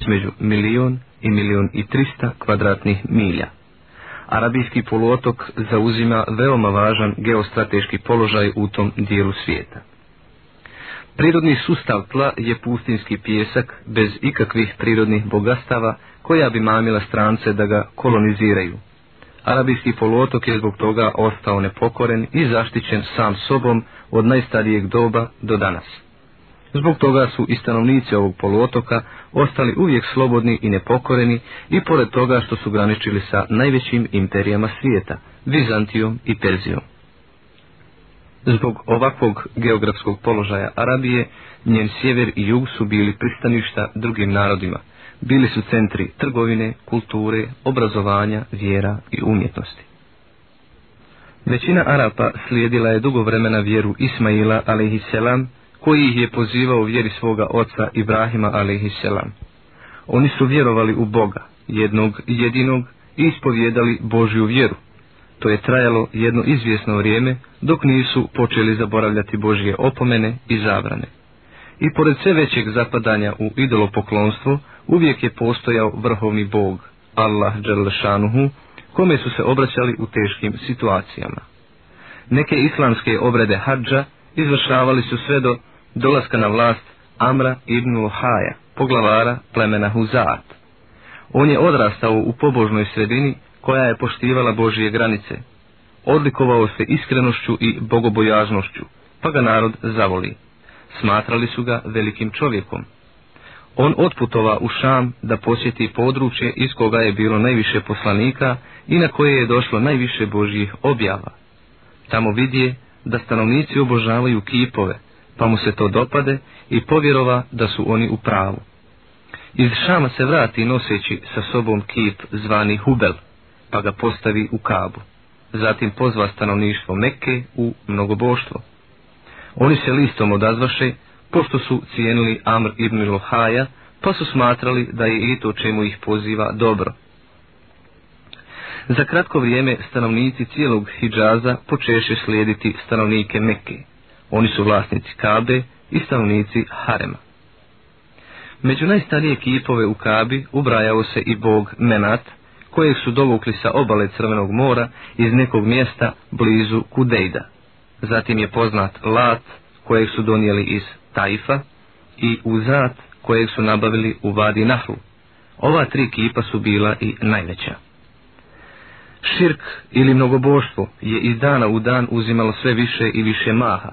između milion i milion i trista kvadratnih milja. Arabijski poluotok zauzima veoma važan geostrateški položaj u tom dijelu svijeta. Prirodni sustav tla je pustinski pjesak bez ikakvih prirodnih bogastava koja bi mamila strance da ga koloniziraju. Arabijski poluotok je zbog toga ostao nepokoren i zaštićen sam sobom od najstarijeg doba do danas. Zbog toga su i stanovnici ovog poluotoka ostali uvijek slobodni i nepokoreni i pored toga što su graničili sa najvećim imperijama svijeta, Vizantijom i Perzijom. Zbog ovakvog geografskog položaja Arabije, njen sjever i jug su bili pristaništa drugim narodima. Bili su centri trgovine, kulture, obrazovanja, vjera i umjetnosti. Većina Arapa slijedila je dugo vremena vjeru Ismaila alaihisselam, koji ih je pozivao vjeri svoga oca Ibrahima alaihisselam. Oni su vjerovali u Boga, jednog jedinog, i ispovjedali Božju vjeru. To je trajalo jedno izvjesno vrijeme, dok nisu počeli zaboravljati Božje opomene i zabrane. I pored sve većeg zapadanja u idolopoklonstvo, uvijek je postojao vrhovni Bog, Allah Đerlešanuhu, kome su se obraćali u teškim situacijama. Neke islamske obrede hađa izvršavali su sve do dolaska na vlast Amra ibn Luhaja, poglavara plemena Huzat. On je odrastao u pobožnoj sredini koja je poštivala Božije granice. Odlikovao se iskrenošću i bogobojažnošću, pa ga narod zavoli. Smatrali su ga velikim čovjekom. On otputova u Šam da posjeti područje iz koga je bilo najviše poslanika i na koje je došlo najviše Božjih objava. Tamo vidje da stanovnici obožavaju kipove, pa mu se to dopade i povjerova da su oni u pravu. Iz Šama se vrati noseći sa sobom kip zvani Hubel, pa ga postavi u Kabu. Zatim pozva stanovništvo Mekke u mnogoboštvo. Oni se listom odazvaše, pošto su cijenili Amr ibn Lohaja, pa su smatrali da je i to čemu ih poziva dobro. Za kratko vrijeme stanovnici cijelog Hidžaza počeše slijediti stanovnike Mekke. Oni su vlasnici Kabe i stanovnici Harema. Među najstarije kipove u Kabi ubrajao se i bog Menat, kojeg su dovukli sa obale Crvenog mora iz nekog mjesta blizu Kudejda. Zatim je poznat Lat, kojeg su donijeli iz Tajfa, i Uzat, kojeg su nabavili u Vadi Nahlu. Ova tri kipa su bila i najveća. Širk ili mnogoboštvo je iz dana u dan uzimalo sve više i više maha.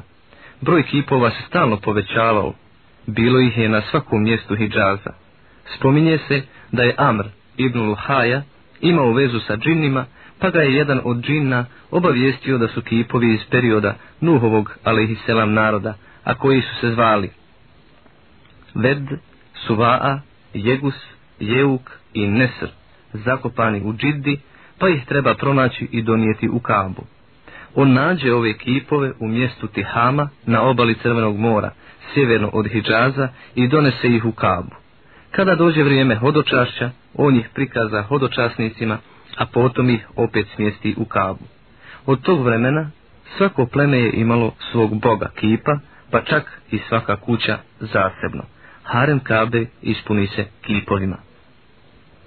Broj kipova se stalno povećavao. Bilo ih je na svakom mjestu Hidžaza. Spominje se da je Amr ibn Luhaja imao vezu sa džinnima, pa ga je jedan od džinna obavijestio da su kipovi iz perioda Nuhovog, alaihisselam, naroda, a koji su se zvali Ved, Suvaa, Jegus, Jeuk i Nesr, zakopani u džiddi, pa ih treba pronaći i donijeti u Kabu. On nađe ove kipove u mjestu Tihama na obali Crvenog mora, sjeverno od Hidžaza i donese ih u Kabu. Kada dođe vrijeme hodočašća, on ih prikaza hodočasnicima, a potom ih opet smjesti u Kabu. Od tog vremena svako pleme je imalo svog boga kipa, pa čak i svaka kuća zasebno. Harem Kabe ispuni se kipovima.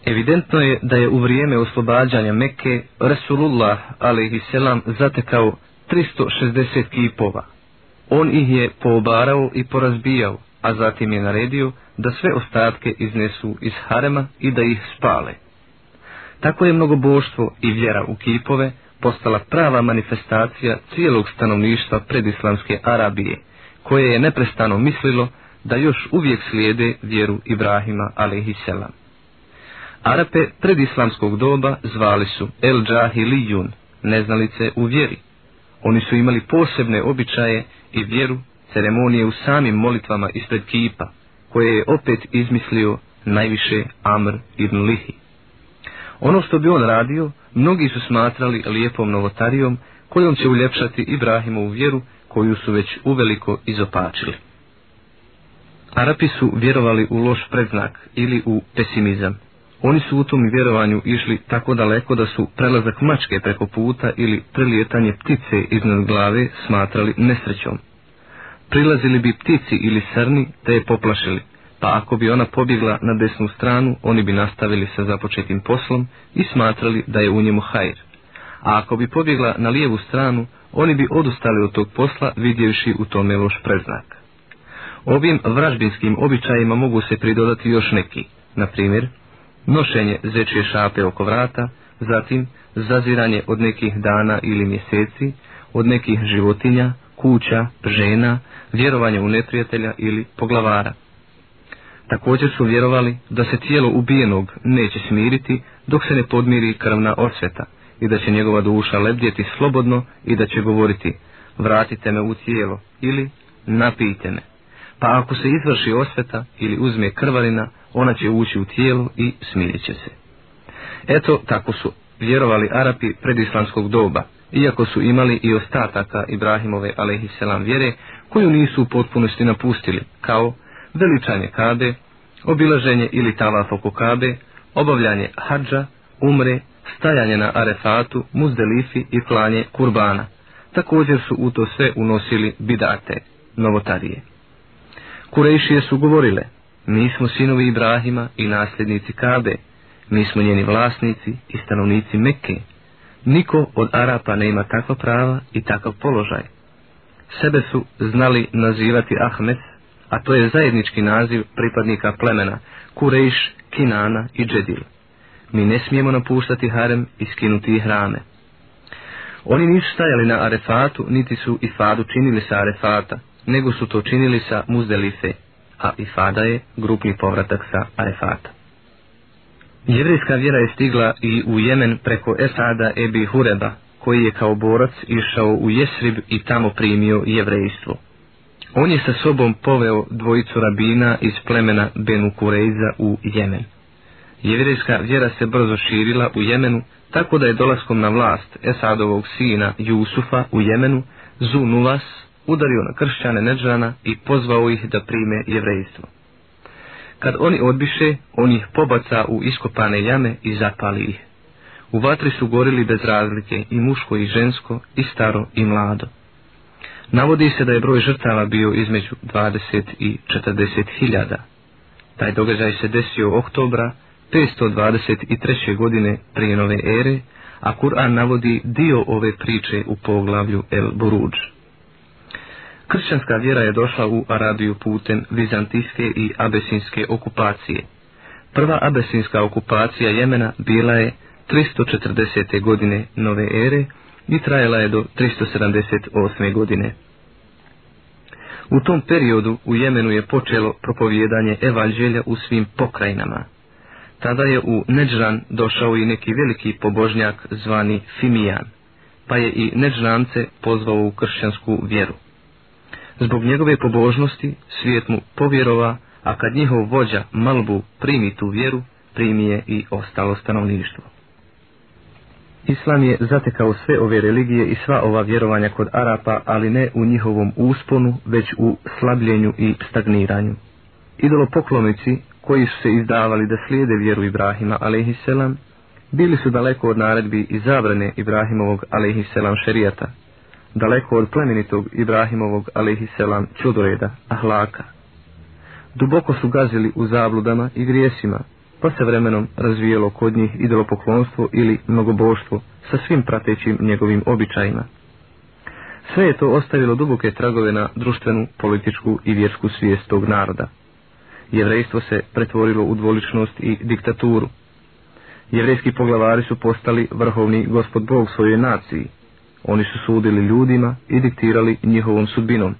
Evidentno je da je u vrijeme oslobađanja Mekke Rasulullah alaihisselam zatekao 360 kipova. On ih je poobarao i porazbijao, a zatim je naredio da sve ostatke iznesu iz harema i da ih spale. Tako je mnogoboštvo i vjera u kipove postala prava manifestacija cijelog stanovništva predislamske Arabije, koje je neprestano mislilo da još uvijek slijede vjeru Ibrahima alaihisselam. Arape predislamskog doba zvali su El Džahilijun, neznalice u vjeri. Oni su imali posebne običaje i vjeru, ceremonije u samim molitvama ispred kipa, koje je opet izmislio najviše Amr ibn Lihi. Ono što bi on radio, mnogi su smatrali lijepom novotarijom, kojom će uljepšati Ibrahimovu vjeru, koju su već uveliko izopačili. Arapi su vjerovali u loš predznak ili u pesimizam. Oni su u tom vjerovanju išli tako daleko da su prelazak mačke preko puta ili prelijetanje ptice iznad glave smatrali nesrećom. Prilazili bi ptici ili srni te je poplašili, pa ako bi ona pobjegla na desnu stranu, oni bi nastavili sa započetim poslom i smatrali da je u njemu hajr. A ako bi pobjegla na lijevu stranu, oni bi odustali od tog posla vidjevši u tome loš preznak. Ovim vražbinskim običajima mogu se pridodati još neki, na primjer, nošenje zečje šape oko vrata, zatim zaziranje od nekih dana ili mjeseci, od nekih životinja, kuća, žena, vjerovanje u neprijatelja ili poglavara. Također su vjerovali da se tijelo ubijenog neće smiriti dok se ne podmiri krvna osveta i da će njegova duša lebdjeti slobodno i da će govoriti vratite me u tijelo ili napijte me. Pa ako se izvrši osveta ili uzme krvarina, ona će ući u tijelo i smirit će se. Eto, tako su vjerovali Arapi predislamskog doba, iako su imali i ostataka Ibrahimove alaihisselam vjere, koju nisu u potpunosti napustili, kao veličanje kabe, obilaženje ili talaf oko kabe, obavljanje hađa, umre, stajanje na arefatu, muzdelifi i klanje kurbana. Također su u to sve unosili bidate, novotarije. Kurejšije su govorile, mi smo sinovi Ibrahima i nasljednici Kabe, mi smo njeni vlasnici i stanovnici Mekke. Niko od Arapa ne ima takva prava i takav položaj. Sebe su znali nazivati Ahmed, a to je zajednički naziv pripadnika plemena Kurejš, Kinana i Džedil. Mi ne smijemo napuštati harem i skinuti ih rame. Oni nisu stajali na Arefatu, niti su i Fadu činili sa Arefata, nego su to činili sa Muzdelife, a Ifada je grupni povratak sa Arefata. Jevrijska vjera je stigla i u Jemen preko Esada Ebi Hureba, koji je kao borac išao u Jesrib i tamo primio jevrejstvo. On je sa sobom poveo dvojicu rabina iz plemena Benu Kurejza u Jemen. Jevrijska vjera se brzo širila u Jemenu, tako da je dolaskom na vlast Esadovog sina Jusufa u Jemenu, Zunulas, udario na kršćane Neđana i pozvao ih da prime jevrejstvo. Kad oni odbiše, on ih pobaca u iskopane jame i zapali ih. U vatri su gorili bez razlike i muško i žensko, i staro i mlado. Navodi se da je broj žrtava bio između 20 i 40 hiljada. Taj događaj se desio oktobra 523. godine prije nove ere, a Kur'an navodi dio ove priče u poglavlju El Buruđ. Kršćanska vjera je došla u Arabiju putem vizantijske i abesinske okupacije. Prva abesinska okupacija Jemena bila je 340. godine nove ere i trajala je do 378. godine. U tom periodu u Jemenu je počelo propovjedanje evanđelja u svim pokrajinama. Tada je u Neđran došao i neki veliki pobožnjak zvani Fimijan, pa je i Neđrance pozvao u kršćansku vjeru. Zbog njegove pobožnosti svijet mu povjerova, a kad njihov vođa Malbu primi tu vjeru, primi je i ostalo stanovništvo. Islam je zatekao sve ove religije i sva ova vjerovanja kod Arapa, ali ne u njihovom usponu, već u slabljenju i stagniranju. Idolopoklonici, koji su se izdavali da slijede vjeru Ibrahima, alaihisselam, bili su daleko od naredbi i zabrane Ibrahimovog, alaihisselam, šerijata, daleko od plemenitog Ibrahimovog, alaihisselam, čudoreda, ahlaka. Duboko su gazili u zabludama i grijesima, pa se vremenom razvijelo kod njih idolopoklonstvo ili mnogoboštvo sa svim pratećim njegovim običajima. Sve je to ostavilo duboke tragove na društvenu, političku i vjersku svijest tog naroda. Jevrejstvo se pretvorilo u dvoličnost i diktaturu. Jevrejski poglavari su postali vrhovni gospod Bog svojoj naciji. Oni su sudili ljudima i diktirali njihovom sudbinom.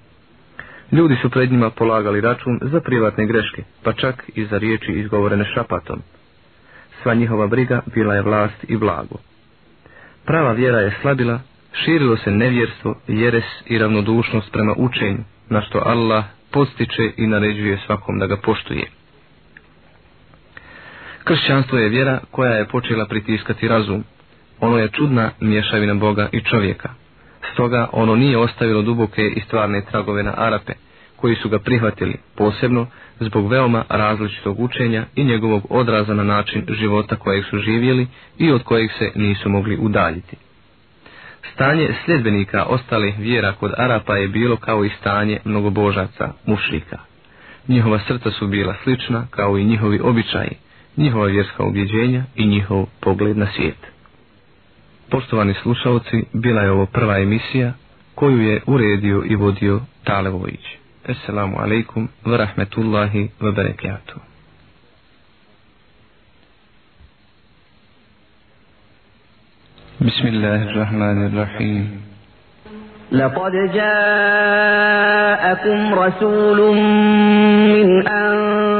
Ljudi su pred njima polagali račun za privatne greške, pa čak i za riječi izgovorene šapatom. Sva njihova briga bila je vlast i blago. Prava vjera je slabila, širilo se nevjerstvo, jeres i ravnodušnost prema učenju, na što Allah postiče i naređuje svakom da ga poštuje. Kršćanstvo je vjera koja je počela pritiskati razum. Ono je čudna mješavina Boga i čovjeka. Stoga ono nije ostavilo duboke i stvarne tragove na Arape, koji su ga prihvatili posebno zbog veoma različitog učenja i njegovog odraza na način života kojeg su živjeli i od kojeg se nisu mogli udaljiti. Stanje sljedbenika ostalih vjera kod Arapa je bilo kao i stanje mnogobožaca, mušlika. Njihova srca su bila slična kao i njihovi običaji, njihova vjerska ubjeđenja i njihov pogled na svijet. Poštovani slušalci, bila je ovo prva emisija koju je uredio i vodio Tale Vojić. Assalamu alaikum wa rahmetullahi wa barakatuh. بسم الله الرحمن الرحيم لقد جاءكم رسول من أنفسكم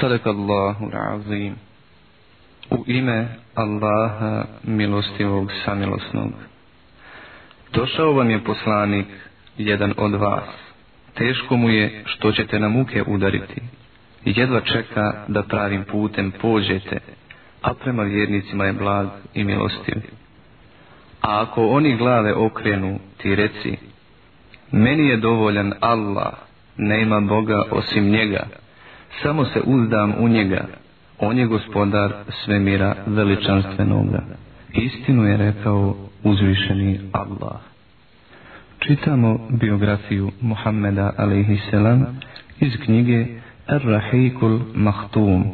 Sadak Allahu razim U ime Allaha milostivog samilosnog. Došao vam je poslanik jedan od vas. Teško mu je što ćete na muke udariti. Jedva čeka da pravim putem pođete A prema vjernicima je blag i milostiv. A ako oni glave okrenu ti reci Meni je dovoljan Allah Nema Boga osim njega samo se uzdam u njega, on je gospodar svemira veličanstvenoga. Istinu je rekao uzvišeni Allah. Čitamo biografiju Muhammeda a.s. iz knjige Ar-Rahikul Mahtum,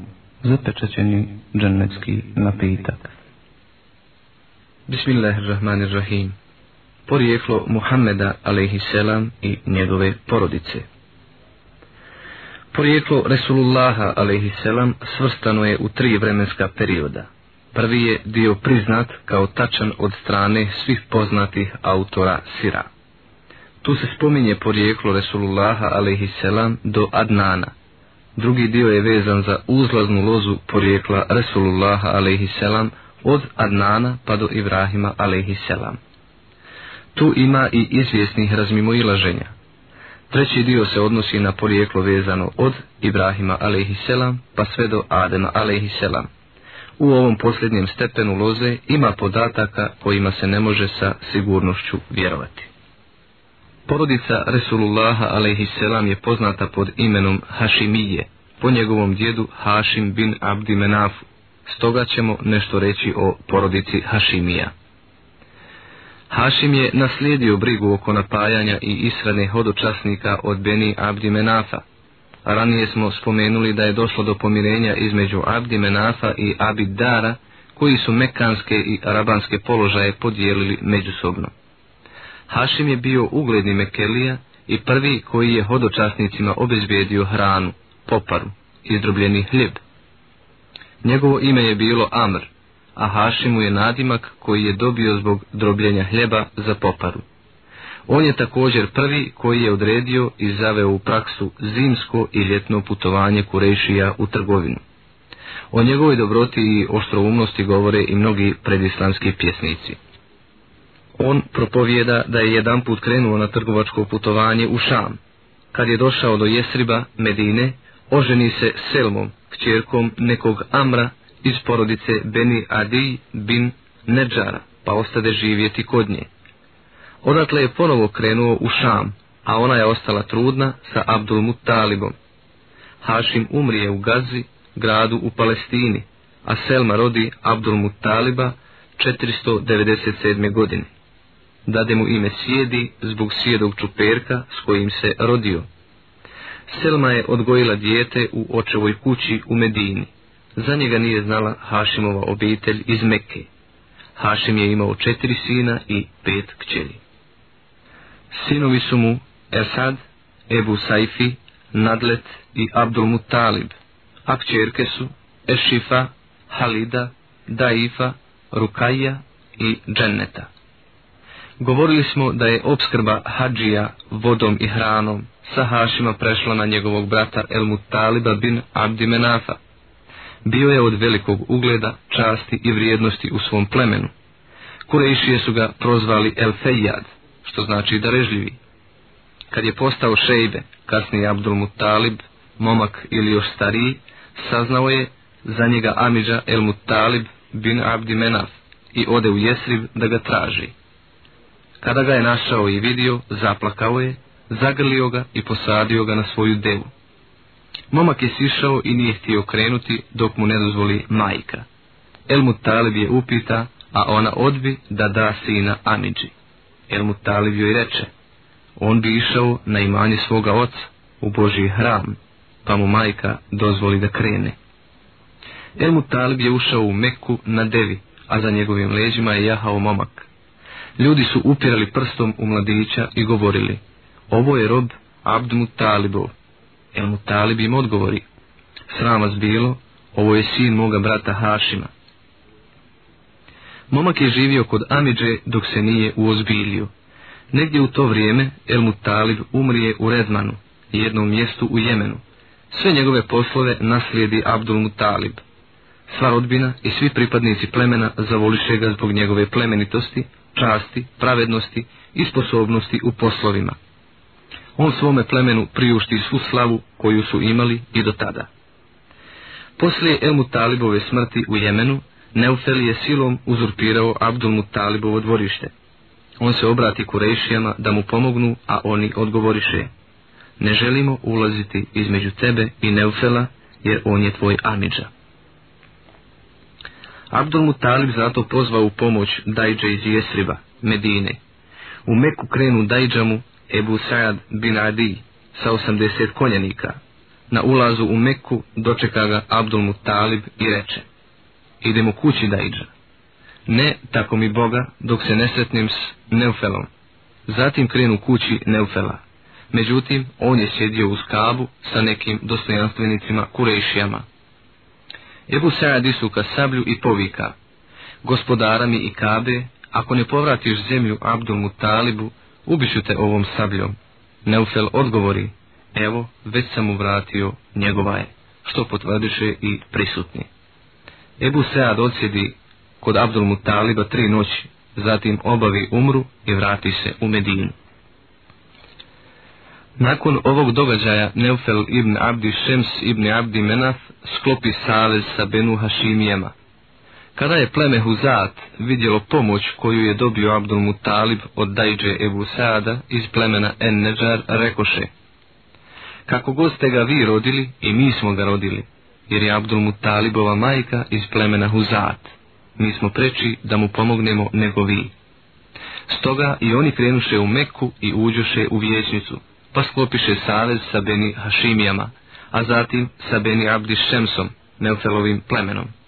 zapečaćeni džennetski napitak. Bismillahirrahmanirrahim. Porijeklo Muhammeda a.s. i njegove porodice. Porijeklo Resulullaha alaihisselam svrstano je u tri vremenska perioda. Prvi je dio priznat kao tačan od strane svih poznatih autora sira. Tu se spominje porijeklo Resulullaha alaihisselam do Adnana – Drugi dio je vezan za uzlaznu lozu porijekla Resulullaha alaihisselam od Adnana pa do Ibrahima alaihisselam. Tu ima i izvjesnih razmimoilaženja, ilaženja. Treći dio se odnosi na porijeklo vezano od Ibrahima alaihisselam pa sve do Adema alaihisselam. U ovom posljednjem stepenu loze ima podataka kojima se ne može sa sigurnošću vjerovati. Porodica Resulullaha a.s. je poznata pod imenom Hašimije, po njegovom djedu Hašim bin Abdi Menafu. Stoga ćemo nešto reći o porodici Hašimija. Hašim je naslijedio brigu oko napajanja i israne hodočasnika od Beni Abdi Menafa. Ranije smo spomenuli da je došlo do pomirenja između Abdi Menafa i Abid Dara, koji su mekanske i arabanske položaje podijelili međusobno. Hašim je bio ugledni Mekelija i prvi koji je hodočasnicima obezbijedio hranu, poparu, izdrobljeni hljeb. Njegovo ime je bilo Amr, a Hašimu je nadimak koji je dobio zbog drobljenja hljeba za poparu. On je također prvi koji je odredio i zaveo u praksu zimsko i ljetno putovanje Kurešija u trgovinu. O njegovoj dobroti i oštroumnosti govore i mnogi predislamski pjesnici on propovjeda da je jedan put krenuo na trgovačko putovanje u Šam. Kad je došao do Jesriba, Medine, oženi se Selmom, kćerkom nekog Amra iz porodice Beni Adi bin Neđara, pa ostade živjeti kod nje. Odatle je ponovo krenuo u Šam, a ona je ostala trudna sa Abdul Muttalibom. Hašim umrije u Gazi, gradu u Palestini, a Selma rodi Abdul Muttaliba 497. godine dade mu ime sjedi zbog sjedog čuperka s kojim se rodio. Selma je odgojila dijete u očevoj kući u Medini. Za njega nije znala Hašimova obitelj iz Mekke. Hašim je imao četiri sina i pet kćeri. Sinovi su mu Esad, Ebu Saifi, Nadlet i Abdul Mutalib, a kćerke su Ešifa, Halida, Daifa, Rukaja i Dženneta. Govorili smo da je obskrba Hadžija vodom i hranom sa Hašima prešla na njegovog brata El Mutaliba bin Abdi Menafa. Bio je od velikog ugleda, časti i vrijednosti u svom plemenu. Kurejšije su ga prozvali El Fejad, što znači darežljivi. Kad je postao šejbe, kasnije Abdul Mutalib, momak ili još stariji, saznao je za njega Amidža El Mutalib bin Abdi Menaf i ode u Jesrib da ga traži. Kada ga je našao i vidio, zaplakao je, zagrlio ga i posadio ga na svoju devu. Momak je sišao i nije htio krenuti dok mu ne dozvoli majka. Elmut Talib je upita, a ona odbi da da sina Amidži. Elmut Talib joj reče, on bi išao na imanje svoga oca u Božji hram, pa mu majka dozvoli da krene. Elmut Talib je ušao u Meku na devi, a za njegovim leđima je jahao momak. Ljudi su upirali prstom u mladića i govorili, ovo je rob Abd Talibov El Mutalib im odgovori, sram vas bilo, ovo je sin moga brata Hašima. Momak je živio kod Amidže dok se nije uozbilio. Negdje u to vrijeme El Mutalib umrije u Redmanu, jednom mjestu u Jemenu. Sve njegove poslove naslijedi Abdul Mutalib. Sva rodbina i svi pripadnici plemena zavoliše ga zbog njegove plemenitosti, časti, pravednosti i sposobnosti u poslovima. On svome plemenu priušti svu slavu koju su imali i do tada. Poslije El Mutalibove smrti u Jemenu, Neufel je silom uzurpirao Abdul Talibovo dvorište. On se obrati kurejšijama da mu pomognu, a oni odgovoriše. Ne želimo ulaziti između tebe i Neufela, jer on je tvoj Amidža. Abdul Talib zato pozvao u pomoć Dajđe iz Jesriba, Medine. U Meku krenu Dajđamu Ebu Sa'ad bin Adi sa 80 konjanika. Na ulazu u Meku dočeka ga Abdul Mutalib i reče idemo kući da iđa. Ne, tako mi Boga, dok se ne sretnim s Neufelom. Zatim krenu kući Neufela. Međutim, on je sjedio uz kabu sa nekim dostojanstvenicima kurejšijama. Ebu Sa'ad isuka sablju i povika. Gospodara mi i kabe, ako ne povratiš zemlju Abdul Mutalibu, ubiću te ovom sabljom. Neufel odgovori, evo, već sam mu vratio njegova je, što potvrdiše i prisutni. Ebu Sead odsjedi kod Abdul Mutaliba tri noći, zatim obavi umru i vrati se u Medinu. Nakon ovog događaja Neufel ibn Abdi Šems ibn Abdi Menaf sklopi savez sa Benu Hašimijema, Kada je pleme Huzat vidjelo pomoć koju je dobio Abdul Mutalib od Dajđe Ebu Saada iz plemena Enneđar, rekoše Kako god ste ga vi rodili i mi smo ga rodili, jer je Abdul Mutalibova majka iz plemena Huzat. Mi smo preči da mu pomognemo nego vi. Stoga i oni krenuše u Meku i uđoše u vječnicu, pa sklopiše savez sa Beni Hašimijama, a zatim sa Beni Abdi Šemsom, Neufelovim plemenom.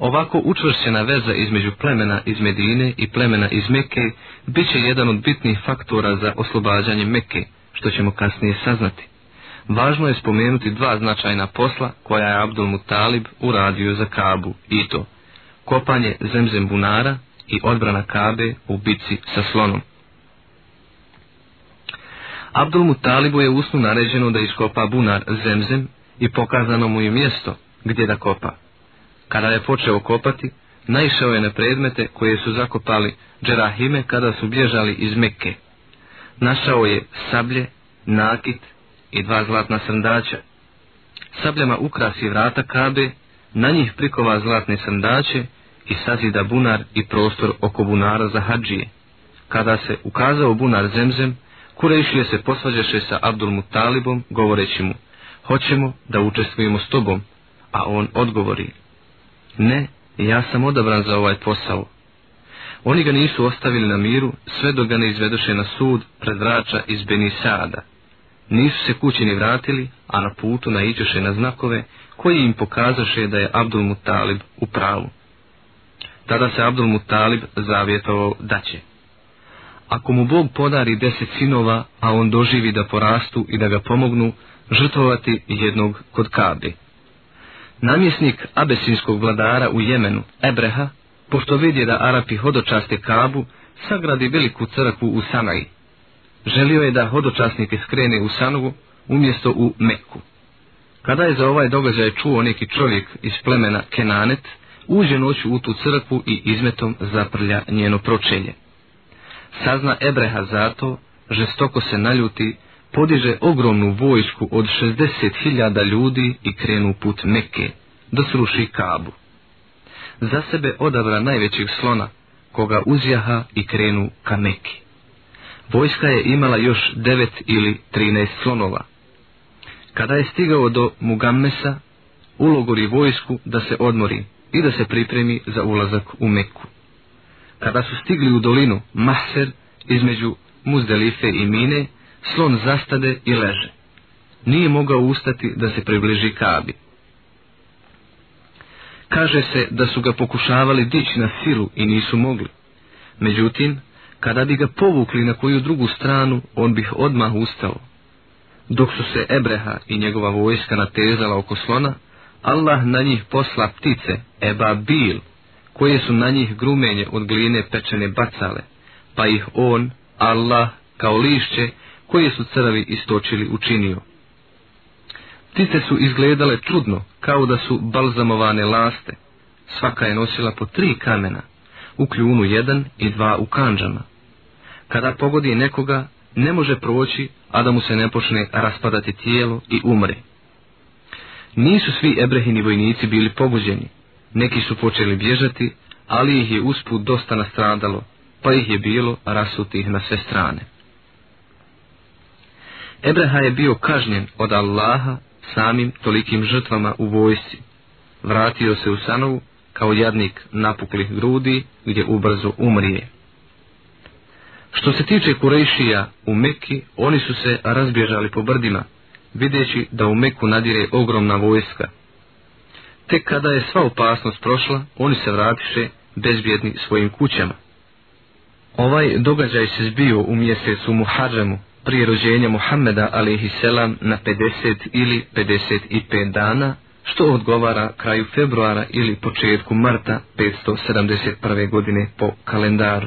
Ovako učvršćena veza između plemena iz Medine i plemena iz Mekke bit će jedan od bitnih faktora za oslobađanje Mekke, što ćemo kasnije saznati važno je spomenuti dva značajna posla koja je Abdul Mutalib uradio za Kabu i to kopanje zemzem bunara i odbrana Kabe u bici sa slonom. Abdul Mutalibu je usnu naređeno da iskopa bunar zemzem i pokazano mu je mjesto gdje da kopa. Kada je počeo kopati, naišao je na predmete koje su zakopali džerahime kada su bježali iz Mekke. Našao je sablje, nakit, i dva zlatna srndaća. Sabljama ukrasi vrata kabe, na njih prikova zlatne srndaće i sazida bunar i prostor oko bunara za hađije. Kada se ukazao bunar zemzem, Kurejšije se posvađaše sa Abdul Mutalibom, govoreći mu, hoćemo da učestvujemo s tobom, a on odgovori, ne, ja sam odabran za ovaj posao. Oni ga nisu ostavili na miru, sve dok ga ne izvedoše na sud pred vrača iz Benisada. Nisu se kući ni vratili, a na putu naiđoše na znakove koji im pokazaše da je Abdul Mutalib u pravu. Tada se Abdul Mutalib zavjetovao da će. Ako mu Bog podari deset sinova, a on doživi da porastu i da ga pomognu, žrtvovati jednog kod Kabe. Namjesnik abesinskog vladara u Jemenu, Ebreha, pošto vidje da Arapi hodočaste Kabu, sagradi veliku crkvu u Sanaji, želio je da hodočasnike skrene u Sanovu umjesto u Meku. Kada je za ovaj događaj čuo neki čovjek iz plemena Kenanet, uđe noću u tu crkvu i izmetom zaprlja njeno pročelje. Sazna Ebreha zato, žestoko se naljuti, podiže ogromnu vojsku od 60.000 ljudi i krenu put Mekke, da sruši Kabu. Za sebe odabra najvećeg slona, koga uzjaha i krenu ka Meki. Vojska je imala još devet ili 13 slonova. Kada je stigao do Mugammesa, ulogori vojsku da se odmori i da se pripremi za ulazak u Meku. Kada su stigli u dolinu Mahser između Muzdelife i Mine, slon zastade i leže. Nije mogao ustati da se približi Kabi. Kaže se da su ga pokušavali dići na silu i nisu mogli. Međutim, kada bi ga povukli na koju drugu stranu, on bih odmah ustao. Dok su se Ebreha i njegova vojska natezala oko slona, Allah na njih posla ptice, Eba Bil, koje su na njih grumenje od gline pečene bacale, pa ih on, Allah, kao lišće, koje su crvi istočili učinio. Ptice su izgledale čudno, kao da su balzamovane laste. Svaka je nosila po tri kamena, u kljunu jedan i dva u kanđama. Kada pogodi nekoga, ne može proći, a da mu se ne počne raspadati tijelo i umre. Nisu svi ebrehini vojnici bili pogođeni. Neki su počeli bježati, ali ih je usput dosta nastradalo, pa ih je bilo rasutih na sve strane. Ebreha je bio kažnjen od Allaha samim tolikim žrtvama u vojsci. Vratio se u Sanovu kao jadnik napuklih grudi gdje ubrzo umrije. Što se tiče Kurejšija u Mekki, oni su se razbježali po brdima, videći da u Meku nadire ogromna vojska. Tek kada je sva opasnost prošla, oni se vratiše bezbjedni svojim kućama. Ovaj događaj se zbio u mjesecu Muharremu, prije rođenja Muhammeda a.s. na 50 ili 55 dana, što odgovara kraju februara ili početku marta 571. godine po kalendaru.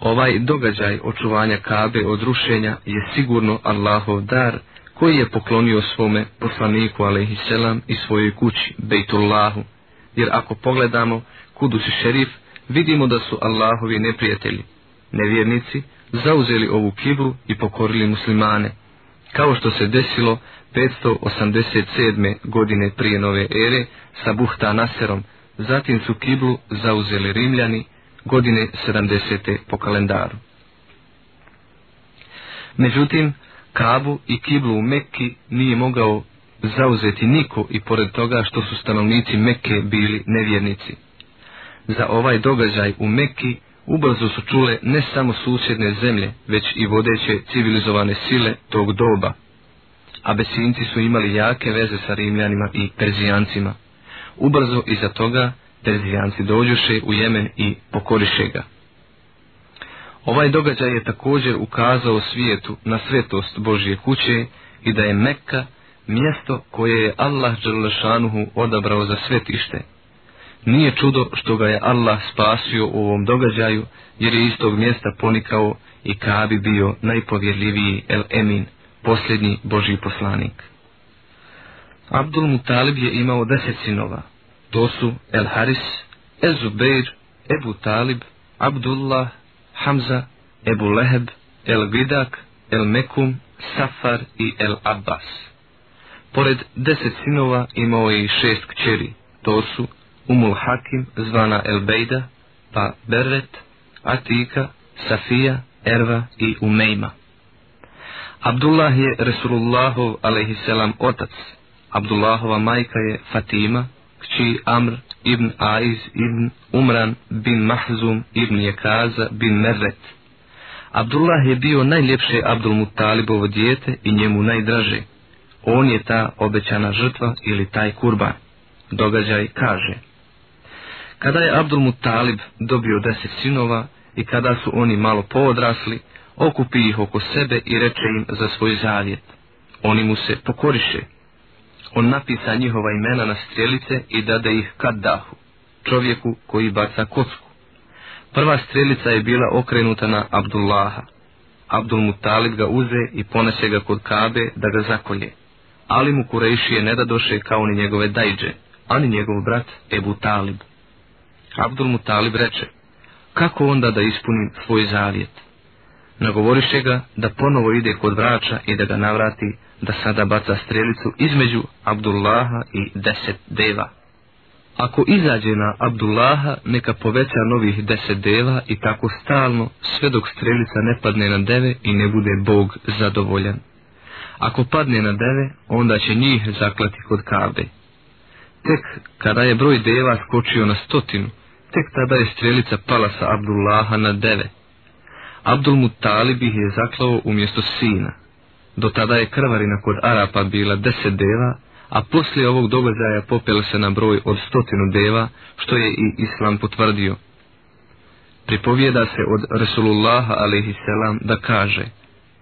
Ovaj događaj očuvanja Kabe od rušenja je sigurno Allahov dar koji je poklonio svome poslaniku a.s. i svojoj kući Bejtullahu, jer ako pogledamo Kudus i šerif, vidimo da su Allahovi neprijatelji, nevjernici, zauzeli ovu kiblu i pokorili muslimane, kao što se desilo 587. godine prije nove ere sa Buhta Naserom, zatim su kiblu zauzeli Rimljani godine 70. po kalendaru. Međutim, Kabu i kiblu u Mekki nije mogao zauzeti niko i pored toga što su stanovnici Mekke bili nevjernici. Za ovaj događaj u Mekki ubrzo su čule ne samo susjedne zemlje, već i vodeće civilizovane sile tog doba. Abesinci su imali jake veze sa Rimljanima i Perzijancima. Ubrzo iza toga Perzijanci dođuše u Jemen i pokoriše ga. Ovaj događaj je također ukazao svijetu na svetost Božje kuće i da je Mekka mjesto koje je Allah Đerlešanuhu odabrao za svetište, Nije čudo što ga je Allah spasio u ovom događaju, jer je iz tog mjesta ponikao i Kabi bio najpovjerljiviji El Emin, posljednji Božji poslanik. Abdul Mutalib je imao deset sinova. To su El Haris, El Zubeir, Ebu Talib, Abdullah, Hamza, Ebu Leheb, El Gidak, El Mekum, Safar i El Abbas. Pored deset sinova imao je i šest kćeri. To su Umul Hakim zvana El Bejda, pa Berret, Atika, Safija, Erva i Umejma. Abdullah je Resulullahov alaihisselam otac. Abdullahova majka je Fatima, kći Amr ibn Aiz ibn Umran bin Mahzum ibn Jekaza bin Merret. Abdullah je bio najljepše Abdul Mutalibovo dijete i njemu najdraže. On je ta obećana žrtva ili taj kurban. Događaj kaže... Kada je Abdul Mutalib dobio deset sinova i kada su oni malo poodrasli, okupi ih oko sebe i reče im za svoj zavjet. Oni mu se pokoriše. On napisa njihova imena na strelice i dade ih Kaddahu, čovjeku koji baca kocku. Prva strelica je bila okrenuta na Abdullaha. Abdul Mutalib ga uze i ponese ga kod Kabe da ga zakolje. Ali mu Kurejšije ne da doše kao ni njegove dajđe, ani njegov brat Ebu Talib. Abdul Mutalib reče, kako onda da ispunim svoj zavjet? Nagovoriše ga da ponovo ide kod vrača i da ga navrati da sada baca strelicu između Abdullaha i deset deva. Ako izađe na Abdullaha, neka poveća novih deset deva i tako stalno, sve dok strelica ne padne na deve i ne bude Bog zadovoljan. Ako padne na deve, onda će njih zaklati kod kabe. Tek kada je broj deva skočio na stotinu, tek tada je strelica pala sa Abdullaha na deve. Abdul Mutalib ih je zaklao umjesto sina. Do tada je krvarina kod Arapa bila deset deva, a poslije ovog događaja popela se na broj od stotinu deva, što je i Islam potvrdio. Pripovijeda se od Resulullaha alaihisselam da kaže,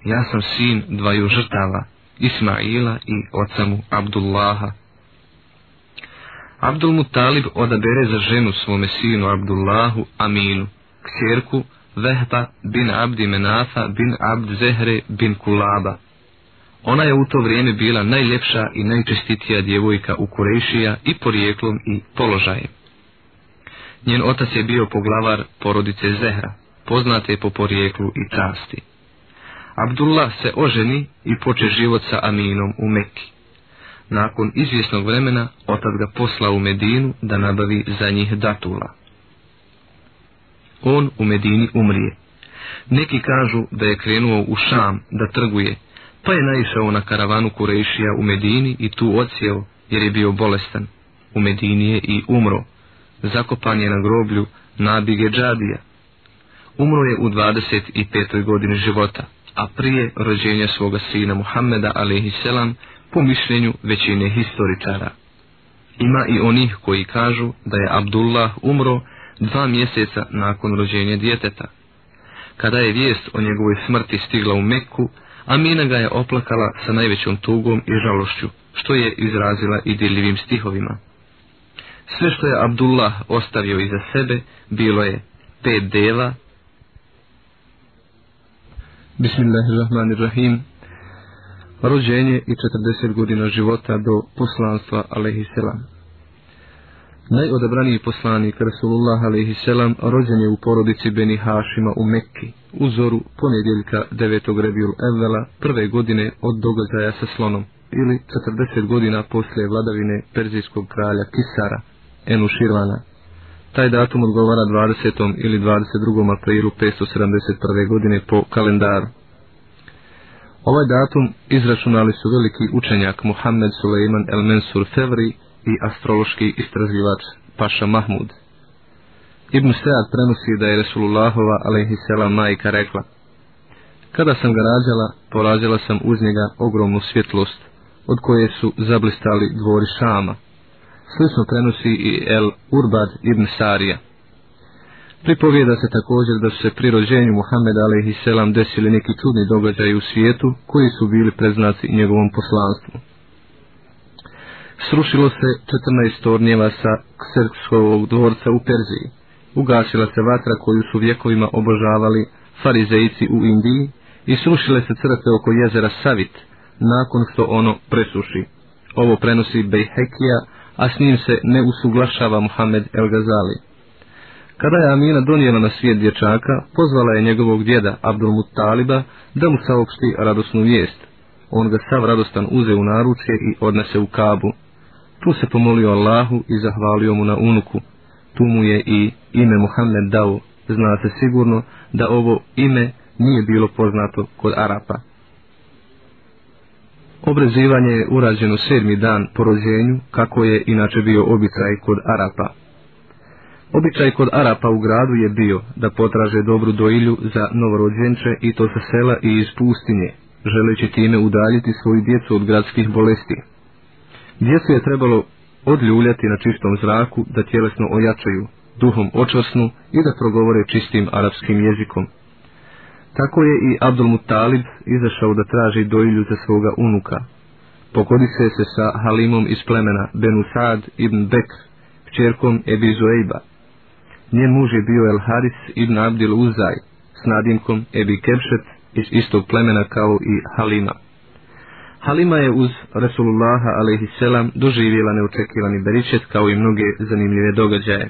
ja sam sin dvaju žrtava, Ismaila i oca mu Abdullaha. Abdul Mutalib odabere za ženu svome sinu Abdullahu Aminu, kćerku Vehba bin Abdi Menafa bin Abd Zehre bin Kulaba. Ona je u to vrijeme bila najljepša i najčestitija djevojka u Kurešija i porijeklom i položajem. Njen otac je bio poglavar porodice Zehra, poznate po porijeklu i časti. Abdullah se oženi i poče život sa Aminom u Mekki. Nakon izvjesnog vremena, otac ga posla u Medinu da nabavi za njih datula. On u Medini umrije. Neki kažu da je krenuo u Šam da trguje, pa je naišao na karavanu Kurešija u Medini i tu ocijeo jer je bio bolestan. U Medini je i umro. Zakopan je na groblju Nabige Džadija. Umro je u 25. godini života, a prije rođenja svoga sina Muhammeda a.s po mišljenju većine historičara. Ima i onih koji kažu da je Abdullah umro dva mjeseca nakon rođenja djeteta. Kada je vijest o njegovoj smrti stigla u Mekku, Amina ga je oplakala sa najvećom tugom i žalošću, što je izrazila i diljivim stihovima. Sve što je Abdullah ostavio iza sebe, bilo je pet dela. Bismillahirrahmanirrahim. Rođenje i 40 godina života do poslanstva, alaihisselam. Najodabraniji poslanik Rasulullah selam rođen je u porodici Beni Hašima u Mekki, u zoru ponedjeljka 9. Rebjul Evvela prve godine od događaja sa slonom, ili 40 godina poslije vladavine perzijskog kralja Kisara, Enu Širvana. Taj datum odgovara 20. ili 22. aprilu 571. godine po kalendaru. Ovaj datum izračunali su veliki učenjak Muhammed Suleiman El Mensur Fevri i astrološki istraživač Paša Mahmud. Ibn Sead prenosi da je Resulullahova alaihisselam majka rekla Kada sam ga rađala, porađala sam uz njega ogromnu svjetlost, od koje su zablistali dvori Šama. Slično prenosi i El Urbad ibn Sarija. Pripovjeda se također da su se pri rođenju Muhammeda a.s. desili neki čudni događaji u svijetu koji su bili preznaci njegovom poslanstvu srušilo se 14 tornjeva sa Kserkskovog dvorca u Perziji. Ugasila se vatra koju su vjekovima obožavali farizejci u Indiji i srušile se crkve oko jezera Savit nakon što ono presuši. Ovo prenosi Bejhekija, a s njim se ne usuglašava Muhammed El Gazali. Kada je Amina donijela na svijet dječaka, pozvala je njegovog djeda Abdul Muttaliba da mu saopšti radosnu vijest. On ga sav radostan uze u naručje i odnese u Kabu, Tu se pomolio Allahu i zahvalio mu na unuku. Tu mu je i ime Muhammed dao. Zna se sigurno da ovo ime nije bilo poznato kod Arapa. Obrezivanje je urađeno sedmi dan po rođenju, kako je inače bio običaj kod Arapa. Običaj kod Arapa u gradu je bio da potraže dobru doilju za novorođenče i to sa sela i iz pustinje, želeći time udaljiti svoju djecu od gradskih bolesti. Djecu je trebalo odljuljati na čistom zraku da tjelesno ojačaju, duhom očasnu i da progovore čistim arapskim jezikom. Tako je i Abdul Mutalib izašao da traži doilju za svoga unuka. Pokodise se sa Halimom iz plemena Benusad ibn Bek, kćerkom Ebi Zuejba. Njen muž je bio El Haris ibn Abdil Uzaj, s nadimkom Ebi Kepšet iz istog plemena kao i Halima. Halima je uz Resulullaha a.s. doživjela neočekivani beričet kao i mnoge zanimljive događaje.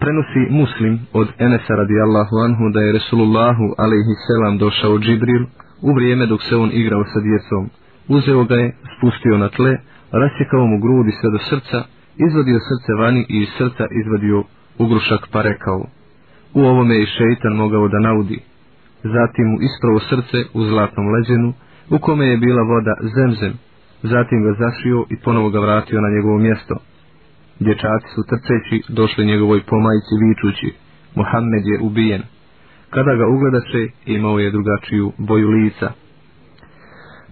Prenosi muslim od Enesa radijallahu anhu da je Resulullahu a.s. selam došao Džibril u vrijeme dok se on igrao sa djecom. Uzeo ga je, spustio na tle, rasjekao mu grudi sve do srca, izvadio srce vani i iz srca izvadio ugrušak pa rekao. U ovome je šeitan mogao da naudi. Zatim mu ispravo srce u zlatnom leđenu, u kome je bila voda zemzem, zatim ga zašio i ponovo ga vratio na njegovo mjesto. Dječaci su trčeći došli njegovoj pomajici vičući, Mohamed je ubijen. Kada ga ugledaše, imao je drugačiju boju lica.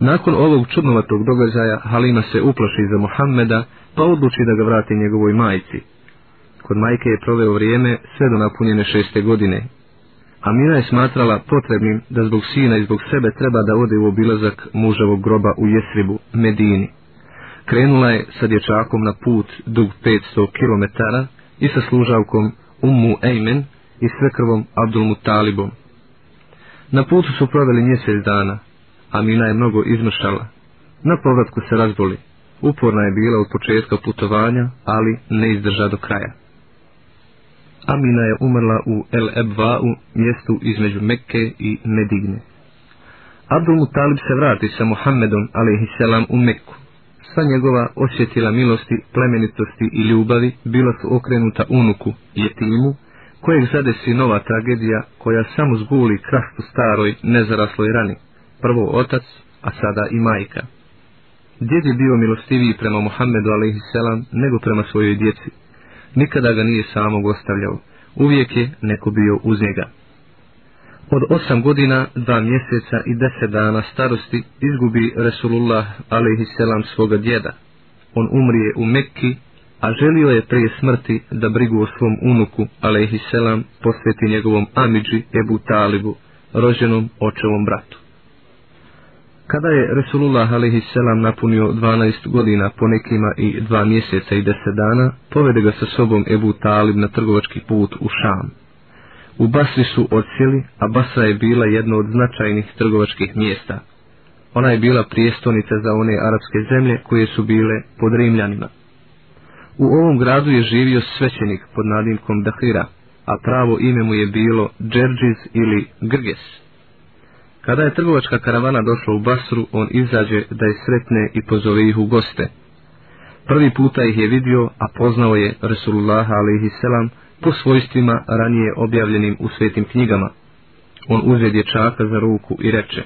Nakon ovog čudnovatog događaja, Halima se uplaši za Mohameda, pa odluči da ga vrati njegovoj majci. Kod majke je proveo vrijeme sve do napunjene šeste godine. Amina je smatrala potrebnim da zbog sina i zbog sebe treba da ode u obilazak muževog groba u Jesribu, Medini. Krenula je sa dječakom na put dug 500 km i sa služavkom Ummu Ejmen i svekrvom Abdulmu Talibom. Na putu su proveli mjesec dana, Amina je mnogo izmršala. Na povratku se razboli. Uporna je bila od početka putovanja, ali ne izdrža do kraja. Amina je umrla u El Ebva'u, mjestu između Mekke i Medigne. Abdul Mutalib se vrati sa Muhammedom, alaihisselam, u Mekku. Sva njegova osjetila milosti, plemenitosti i ljubavi bila su okrenuta unuku, jetimu, kojeg zadesi nova tragedija koja samo zguli krastu staroj, nezarasloj rani. Prvo otac, a sada i majka. Djed je bio milostiviji prema Muhammedu a.s. nego prema svojoj djeci. Nikada ga nije samog ostavljao. Uvijek je neko bio uz njega. Od osam godina, dva mjeseca i deset dana starosti izgubi Resulullah a.s. svoga djeda. On umrije u Mekki, a želio je prije smrti da brigu o svom unuku a.s. posveti njegovom Amidži Ebu Talibu, rođenom očevom bratu. Kada je Resulullah a.s. napunio 12 godina po nekima i dva mjeseca i deset dana, povede ga sa sobom Ebu Talib na trgovački put u Šam. U Basri su odsjeli, a Basra je bila jedno od značajnih trgovačkih mjesta. Ona je bila prijestonica za one arapske zemlje koje su bile pod Rimljanima. U ovom gradu je živio svećenik pod nadimkom Dahira, a pravo ime mu je bilo Džerđiz ili Grges. Kada je trgovačka karavana došla u Basru, on izađe da je sretne i pozove ih u goste. Prvi puta ih je vidio, a poznao je Resulullah a.s. po svojstvima ranije objavljenim u svetim knjigama. On uze dječaka za ruku i reče,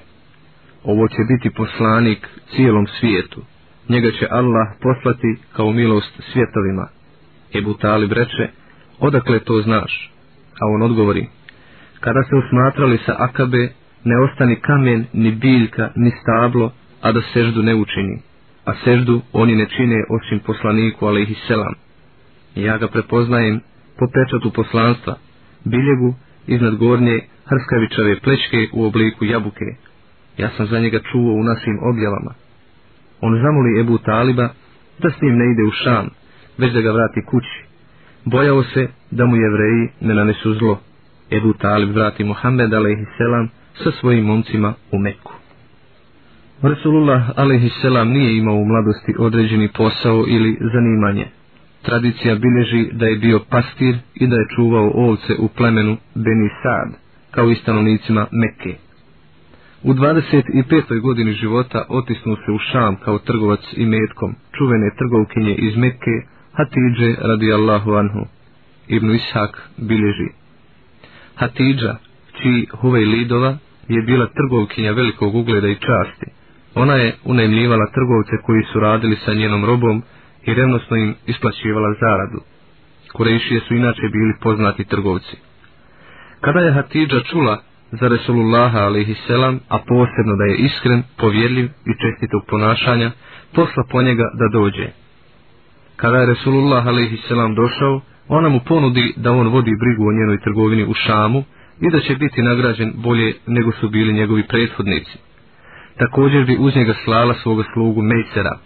ovo će biti poslanik cijelom svijetu. Njega će Allah poslati kao milost svjetovima. Ebu Talib reče, odakle to znaš? A on odgovori, kada se usmatrali sa Akabe, ne ostani kamen, ni biljka, ni stablo, a da seždu ne učini. A seždu oni ne čine osim poslaniku, ali ih selam. Ja ga prepoznajem po pečatu poslanstva, biljegu iznad gornje hrskavičave plečke u obliku jabuke. Ja sam za njega čuo u našim objavama. On zamoli Ebu Taliba da s njim ne ide u šam, već da ga vrati kući. Bojao se da mu jevreji ne nanesu zlo. Ebu Talib vrati Muhammed selam, sa svojim momcima u Meku. Rasulullah a.s. nije imao u mladosti određeni posao ili zanimanje. Tradicija bilježi da je bio pastir i da je čuvao ovce u plemenu Beni Sad, kao i stanovnicima Mekke. U 25. godini života otisnuo se u Šam kao trgovac i metkom čuvene trgovkinje iz Mekke, Hatidže radijallahu anhu. Ibn Ishak bilježi. Hatidža, čiji Huvej Lidova, je bila trgovkinja velikog ugleda i časti. Ona je unajmljivala trgovce koji su radili sa njenom robom i revnosno im isplaćivala zaradu. Kurejšije su inače bili poznati trgovci. Kada je Hatidža čula za Resulullaha alaihisselam, a posebno da je iskren, povjerljiv i čestitog ponašanja, posla po njega da dođe. Kada je Resulullah alaihisselam došao, ona mu ponudi da on vodi brigu o njenoj trgovini u Šamu, i da će biti nagrađen bolje nego su bili njegovi prethodnici. Također bi uz njega slala svoga slugu Mejsera.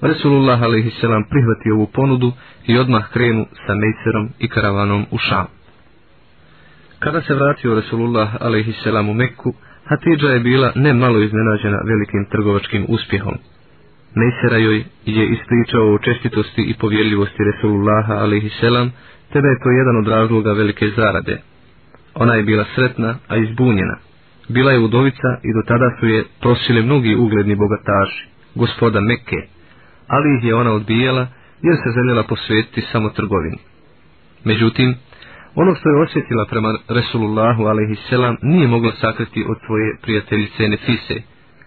Resulullah a.s. prihvati ovu ponudu i odmah krenu sa Mejserom i karavanom u Šam. Kada se vratio Resulullah a.s. u Mekku, Hatidža je bila ne malo iznenađena velikim trgovačkim uspjehom. Mejsera joj je ispričao o čestitosti i povjerljivosti Resulullaha a.s te da je to jedan od razloga velike zarade. Ona je bila sretna, a izbunjena. Bila je udovica i do tada su je prosili mnogi ugledni bogataši, gospoda Mekke, ali ih je ona odbijala jer se željela posvetiti samo trgovini. Međutim, ono što je osjetila prema Resulullahu a.s. nije mogla sakriti od svoje prijateljice Nefise,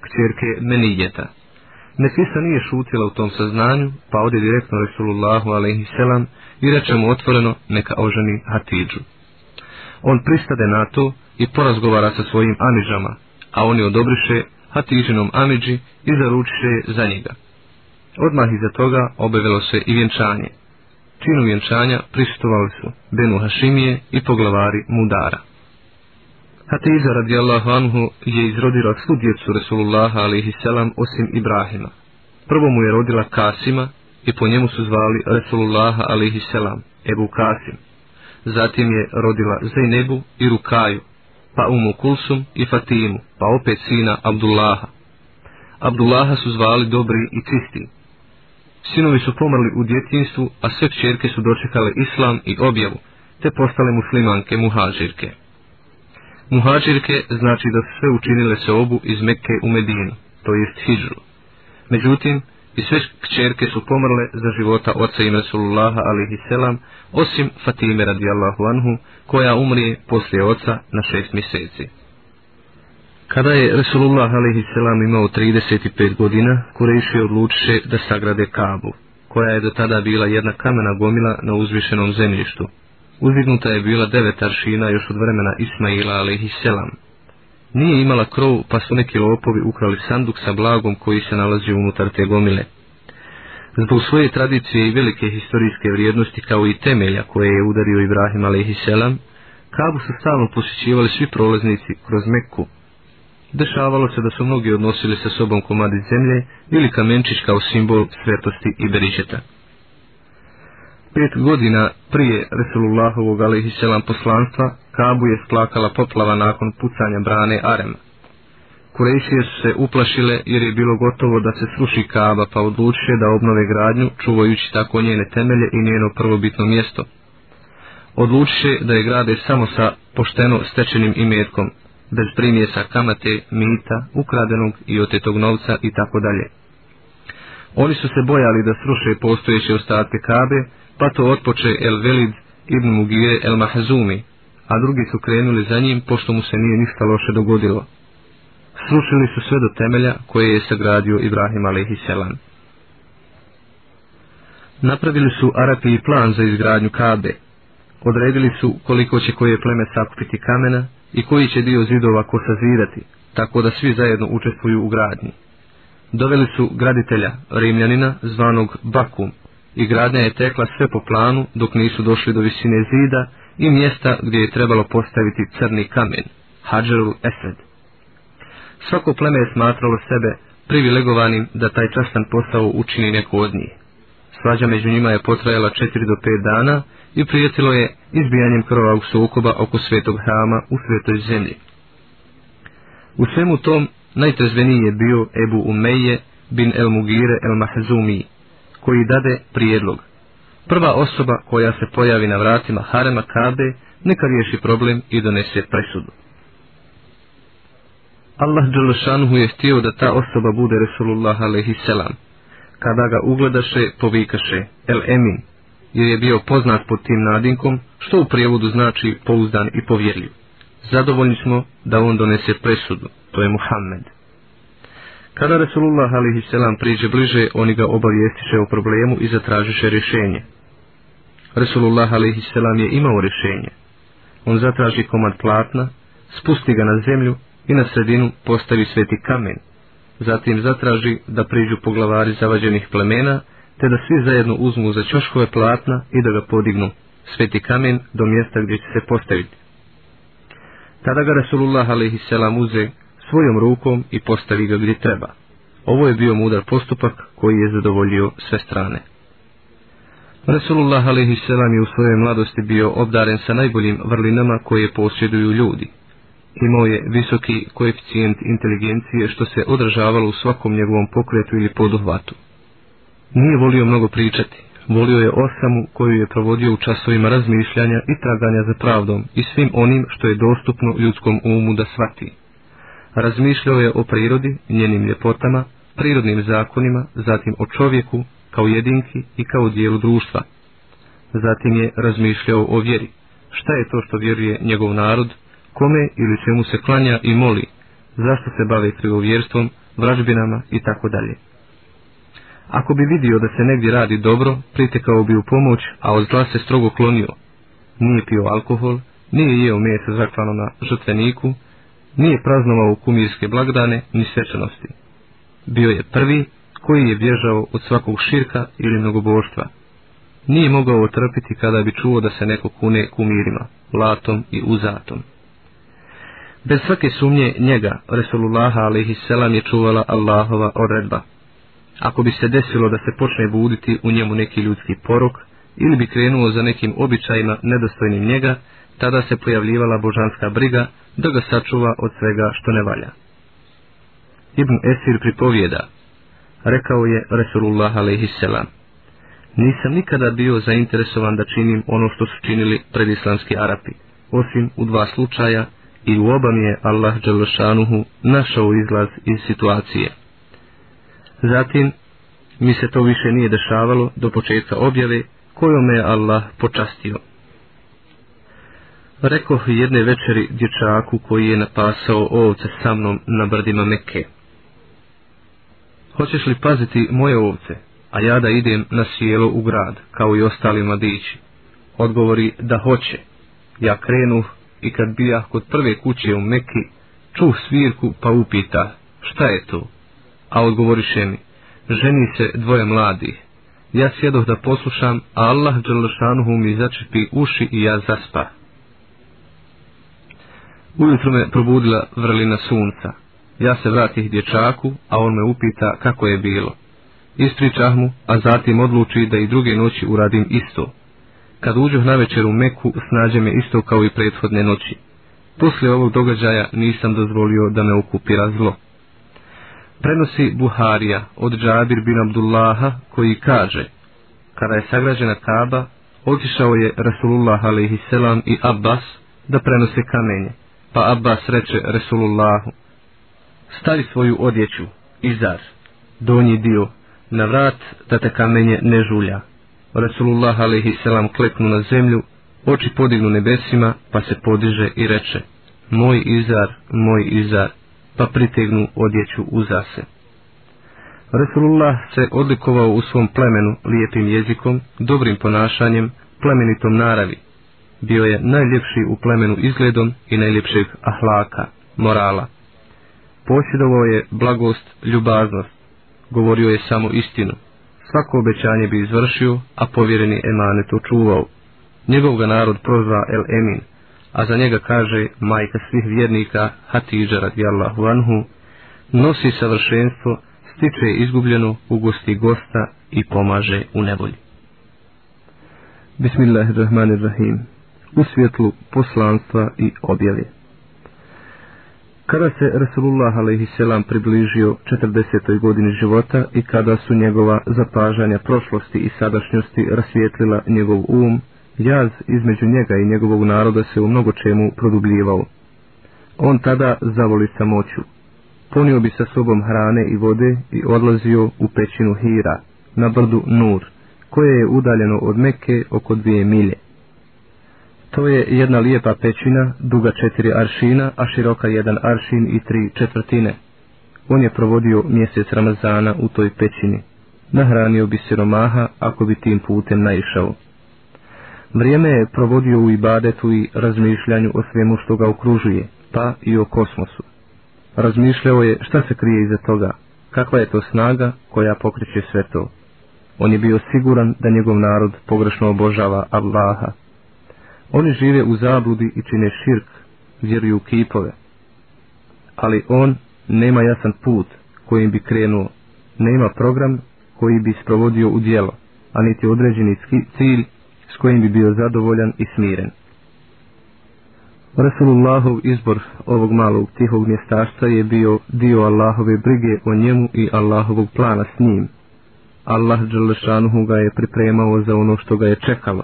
kćerke Menijeta. Nefisa nije šutila u tom saznanju, pa ode direktno Resulullahu alaihisselam i reče mu otvoreno neka oženi Hatidžu. On pristade na to i porazgovara sa svojim amidžama, a oni odobriše Hatidžinom amiđi i zaručiše za njega. Odmah iza toga obavilo se i vjenčanje. Činu vjenčanja pristovali su Benu Hašimije i poglavari Mudara. Hatiza radijallahu anhu je izrodila svu djecu Resulullaha alaihisselam osim Ibrahima. Prvo mu je rodila Kasima i po njemu su zvali Resulullaha alaihisselam, Ebu Kasim. Zatim je rodila Zajnebu i Rukaju, pa Umu Kulsum i Fatimu, pa opet sina Abdullaha. Abdullaha su zvali dobri i čisti. Sinovi su pomrli u djetinstvu, a sve čerke su dočekale islam i objavu, te postale muslimanke muhažirke. Muhađirke znači da su sve učinile se obu iz Mekke u Medinu, to jest Hidžru. Međutim, i sve kćerke su pomrle za života oca im Resulullaha alihi selam, osim Fatime radijallahu anhu, koja umrije poslije oca na šest mjeseci. Kada je Resulullah alihi selam imao 35 godina, Kurejši odlučiše da sagrade Kabu, koja je do tada bila jedna kamena gomila na uzvišenom zemljištu. Uzdignuta je bila devet aršina još od vremena Ismaila alihi selam. Nije imala krov, pa su neki lopovi ukrali sanduk sa blagom koji se nalazi unutar te gomile. Zbog svoje tradicije i velike historijske vrijednosti kao i temelja koje je udario Ibrahim a.s. Kabu su stalno posjećivali svi prolaznici kroz Mekku. Dešavalo se da su mnogi odnosili sa sobom komadi zemlje ili kamenčić kao simbol svetosti i beričeta. Pet godina prije Resulullahovog alaihisselam poslanstva, Kabu je splakala poplava nakon pucanja brane Arema. Kurejšije su se uplašile jer je bilo gotovo da se sruši Kaba pa odlučuje da obnove gradnju čuvajući tako njene temelje i njeno prvobitno mjesto. Odlučuje da je grade samo sa pošteno stečenim imetkom, bez primjesa kamate, mita, ukradenog i otetog novca i tako dalje. Oni su se bojali da sruše postojeće ostatke Kabe, pa to otpoče El Velid ibn Mugire El Mahazumi, a drugi su krenuli za njim pošto mu se nije ništa loše dogodilo srušili su sve do temelja koje je sagradio Ibrahim a.s. Napravili su Arapi plan za izgradnju Kabe. Odredili su koliko će koje pleme sakupiti kamena i koji će dio zidova ko tako da svi zajedno učestvuju u gradnji. Doveli su graditelja, Rimljanina, zvanog Bakum, i gradnja je tekla sve po planu dok nisu došli do visine zida i mjesta gdje je trebalo postaviti crni kamen, Hadžarul Esed. Svako pleme je smatralo sebe privilegovanim da taj častan posao učini neko od njih. Svađa među njima je potrajala 4 do 5 dana i prijetilo je izbijanjem krvavog sukoba oko svetog hrama u svetoj zemlji. U svemu tom najtrezveniji je bio Ebu Umeje bin El Mugire El Mahzumi, koji dade prijedlog. Prva osoba koja se pojavi na vratima Harema Kabe neka riješi problem i donese presudu. Allah Đelešanhu je htio da ta osoba bude Resulullah a.s. Kada ga ugledaše, povikaše El Emin, jer je bio poznat pod tim nadinkom, što u prijevodu znači pouzdan i povjerljiv. Zadovoljni smo da on donese presudu, to je Muhammed. Kada Resulullah a.s. priđe bliže, oni ga obavijestiše o problemu i zatražiše rješenje. Resulullah a.s. je imao rješenje. On zatraži komad platna, spusti ga na zemlju i na sredinu postavi sveti kamen. Zatim zatraži da priđu poglavari zavađenih plemena, te da svi zajedno uzmu za čoškove platna i da ga podignu, sveti kamen, do mjesta gdje će se postaviti. Tada ga Rasulullah a.s. uze svojom rukom i postavi ga gdje treba. Ovo je bio mudar postupak koji je zadovoljio sve strane. Rasulullah a.s. je u svojoj mladosti bio obdaren sa najboljim vrlinama koje posjeduju ljudi, Imao je visoki koeficijent inteligencije što se odražavalo u svakom njegovom pokretu ili poduhvatu. Nije volio mnogo pričati, volio je osamu koju je provodio u časovima razmišljanja i traganja za pravdom i svim onim što je dostupno ljudskom umu da svati. Razmišljao je o prirodi, njenim ljepotama, prirodnim zakonima, zatim o čovjeku, kao jedinki i kao dijelu društva. Zatim je razmišljao o vjeri. Šta je to što vjeruje njegov narod, kome ili čemu se klanja i moli, zašto se bave krivovjerstvom, vražbinama i tako dalje. Ako bi vidio da se negdje radi dobro, pritekao bi u pomoć, a od zla se strogo klonio. Nije pio alkohol, nije jeo mjese zaklano na žrtveniku, nije praznovao kumirske blagdane ni svečanosti. Bio je prvi koji je bježao od svakog širka ili mnogoboštva. Nije mogao otrpiti kada bi čuo da se neko kune kumirima, latom i uzatom. Bez svake sumnje njega, Resulullaha alaihisselam je čuvala Allahova odredba. Ako bi se desilo da se počne buditi u njemu neki ljudski porok, ili bi krenuo za nekim običajima nedostojnim njega, tada se pojavljivala božanska briga da ga sačuva od svega što ne valja. Ibn Esir pripovijeda, rekao je Resulullah a.s. nisam nikada bio zainteresovan da činim ono što su činili predislamski Arapi, osim u dva slučaja i u oba mi je Allah Đalešanuhu našao izlaz iz situacije. Zatim mi se to više nije dešavalo do početka objave kojom me Allah počastio. Rekoh jedne večeri dječaku koji je napasao ovce sa mnom na brdima Mekke. Hoćeš li paziti moje ovce, a ja da idem na sjelo u grad, kao i ostali mladići? Odgovori da hoće. Ja krenuh i kad bijah kod prve kuće u Mekki, čuh svirku pa upita, šta je to? A odgovoriše mi, ženi se dvoje mladih. Ja sjedoh da poslušam, a Allah Đalešanuhu mi začepi uši i ja zaspa. Ujutro me probudila vrlina sunca. Ja se vratih dječaku, a on me upita kako je bilo. Ispričah mu, a zatim odluči da i druge noći uradim isto. Kad uđoh na večer u Meku, snađe me isto kao i prethodne noći. Poslije ovog događaja nisam dozvolio da me okupira zlo. Prenosi Buharija od Džabir bin Abdullaha koji kaže Kada je sagrađena Kaba, otišao je Rasulullah a.s. i Abbas da prenose kamenje. Pa Abbas reče Resulullahu, Stavi svoju odjeću, izar, donji dio, na vrat da te kamenje ne žulja. Resulullah alaihisselam kleknu na zemlju, oči podignu nebesima, pa se podiže i reče, moj izar, moj izar, pa pritegnu odjeću uza se. Resulullah se odlikovao u svom plemenu lijepim jezikom, dobrim ponašanjem, plemenitom naravi. Bio je najljepši u plemenu izgledom i najljepšeg ahlaka, morala. Posjedovao je blagost, ljubaznost. Govorio je samo istinu svako obećanje bi izvršio, a povjereni emanet očuvao. Njegov ga narod prozva El Emin, a za njega kaže majka svih vjernika Hatidža radijallahu anhu, nosi savršenstvo, stiče izgubljeno, ugosti gosta i pomaže u nevolji. Bismillahirrahmanirrahim. U svjetlu poslanstva i objave. Kada se Rasulullah a.s. približio 40. godini života i kada su njegova zapažanja prošlosti i sadašnjosti rasvijetlila njegov um, jaz između njega i njegovog naroda se u mnogo čemu produbljivao. On tada zavoli samoću. Ponio bi sa sobom hrane i vode i odlazio u pećinu Hira, na brdu Nur, koje je udaljeno od Mekke oko dvije milje. To je jedna lijepa pećina, duga četiri aršina, a široka jedan aršin i tri četvrtine. On je provodio mjesec Ramazana u toj pećini. Nahranio bi siromaha ako bi tim putem naišao. Vrijeme je provodio u ibadetu i razmišljanju o svemu što ga okružuje, pa i o kosmosu. Razmišljao je šta se krije iza toga, kakva je to snaga koja pokreće sve to. On je bio siguran da njegov narod pogrešno obožava Allaha. Oni žive u zabludi i čine širk, vjeruju u kipove. Ali on nema jasan put kojim bi krenuo, nema program koji bi sprovodio u dijelo, a niti određeni cilj s kojim bi bio zadovoljan i smiren. Rasulullahov izbor ovog malog tihog mjestašca je bio dio Allahove brige o njemu i Allahovog plana s njim. Allah Đalešanuhu ga je pripremao za ono što ga je čekalo.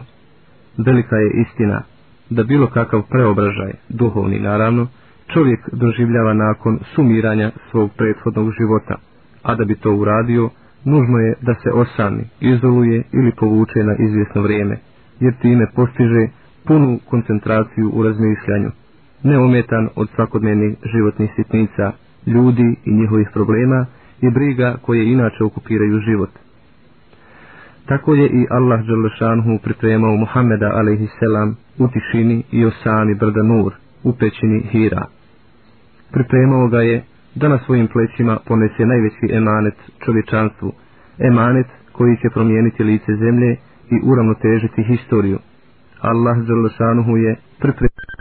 Velika je istina da bilo kakav preobražaj, duhovni naravno, čovjek doživljava nakon sumiranja svog prethodnog života, a da bi to uradio, nužno je da se osami, izoluje ili povuče na izvjesno vrijeme, jer time postiže punu koncentraciju u razmišljanju, neometan od svakodnevnih životnih sitnica, ljudi i njihovih problema i briga koje inače okupiraju život. Tako je i Allah Đelešanhu pripremao Muhammeda a.s. u tišini i osami brda Nur, u pećini Hira. Pripremao ga je da na svojim plećima ponese najveći emanet čovječanstvu, emanet koji će promijeniti lice zemlje i uravnotežiti historiju. Allah Đelešanhu je pripremao